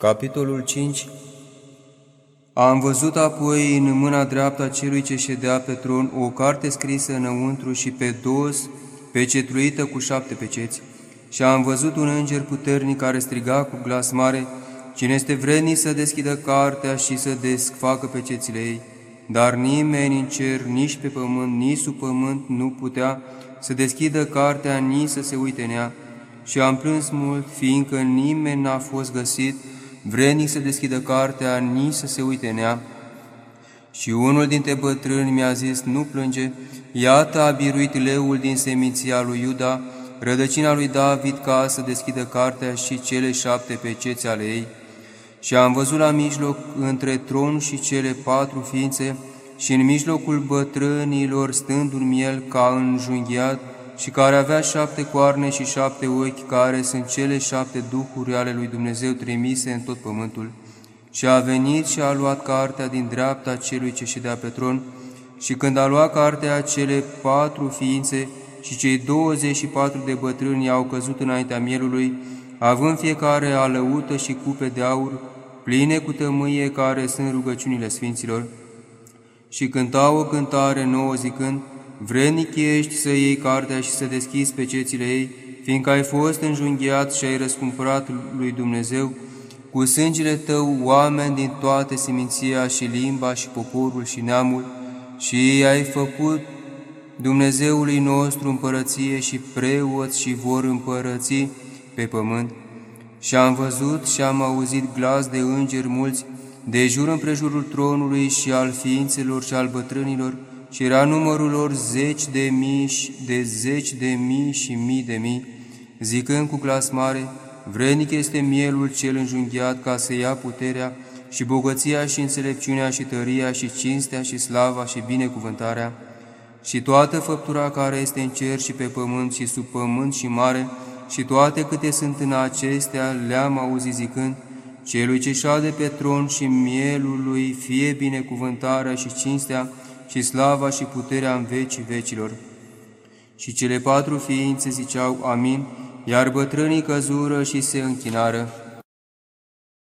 Capitolul 5 Am văzut apoi în mâna dreaptă a celui ce ședea pe tron o carte scrisă înăuntru și pe dos, pecetruită cu șapte peceți. Și am văzut un înger puternic care striga cu glas mare, Cine este vrednic să deschidă cartea și să desfacă pecețile ei? Dar nimeni în cer, nici pe pământ, nici sub pământ nu putea să deschidă cartea, nici să se uite în ea. Și am plâns mult, fiindcă nimeni n-a fost găsit, vrednic să deschidă cartea, nici să se uite în ea. Și unul dintre bătrâni mi-a zis, nu plânge, iată a biruit leul din seminția lui Iuda, rădăcina lui David ca să deschidă cartea și cele șapte peceți ale ei. Și am văzut la mijloc între tron și cele patru ființe și în mijlocul bătrânilor stând un miel ca înjunghiat, și care avea șapte coarne și șapte ochi, care sunt cele șapte duhuri ale lui Dumnezeu trimise în tot pământul. Și a venit și a luat cartea din dreapta celui ce ședea pe tron, și când a luat cartea, cele patru ființe și cei 24 de bătrâni au căzut înaintea mielului, având fiecare alăută și cupe de aur, pline cu tămâie care sunt rugăciunile sfinților, și cântau o cântare nouă zicând, Vrednic ești să iei cartea și să deschizi pecețile ei, fiindcă ai fost înjunghiat și ai răscumpărat lui Dumnezeu, cu sângele tău oameni din toate siminția și limba și poporul și neamul, și ai făcut Dumnezeului nostru împărăție și preoți și vor împărăți pe pământ. Și am văzut și am auzit glas de îngeri mulți, de jur împrejurul tronului și al ființelor și al bătrânilor, și era numărul lor zeci de mii, de zeci de mii și mii de mii, zicând cu glas mare, Vrednic este mielul cel înjunghiat ca să ia puterea și bogăția și înțelepciunea și tăria și cinstea și slava și binecuvântarea și toată făptura care este în cer și pe pământ și sub pământ și mare și toate câte sunt în acestea le-am auzit zicând, Celui ce șade pe tron și mielului fie binecuvântarea și cinstea și slava și puterea în vecii vecilor. Și cele patru ființe ziceau Amin, iar bătrânii căzură și se închinară.